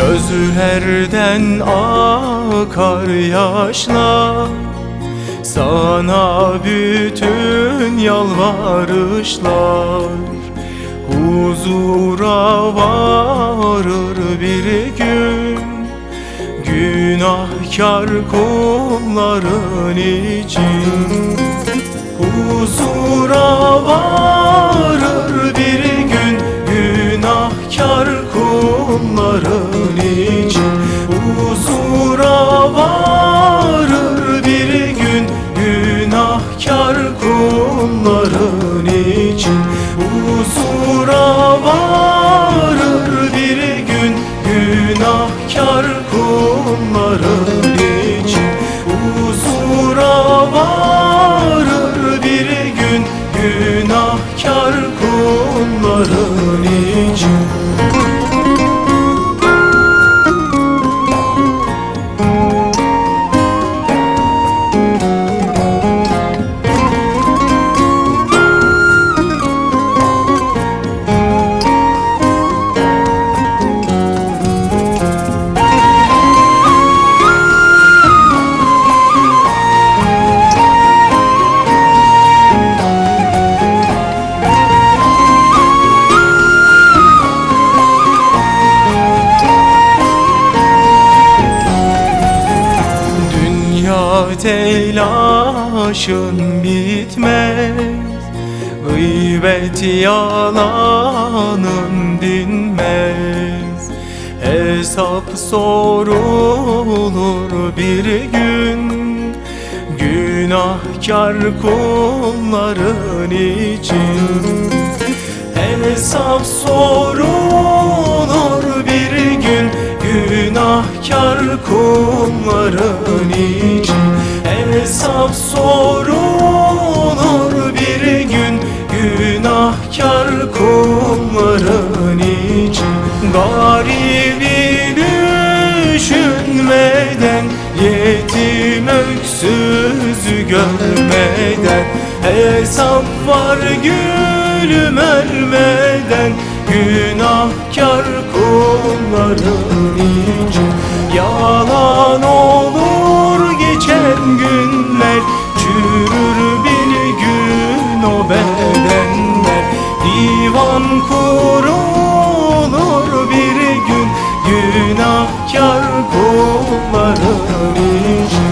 Gözlerden akar yaşlar. Sana bütün yalvarışlar. Huzura varır bir gün. Günahkar kulların için. Huzura varır bir gün. Günahkar kulların kulların telaşın bitmez. Gıybet yalanın dinmez. Hesap sorulur bir gün. Günahkar kulların için. Hesap sorulur bir gün. Günahkar kulların için Hesap sorulur bir gün. Günahkar kulların için Garibi düşünmeden Yetim öksüzü görmeden Hesap var gülüm ölmeden Günahkar kulların için bedenler. Divan kurulur bir gün Günahkar kulların için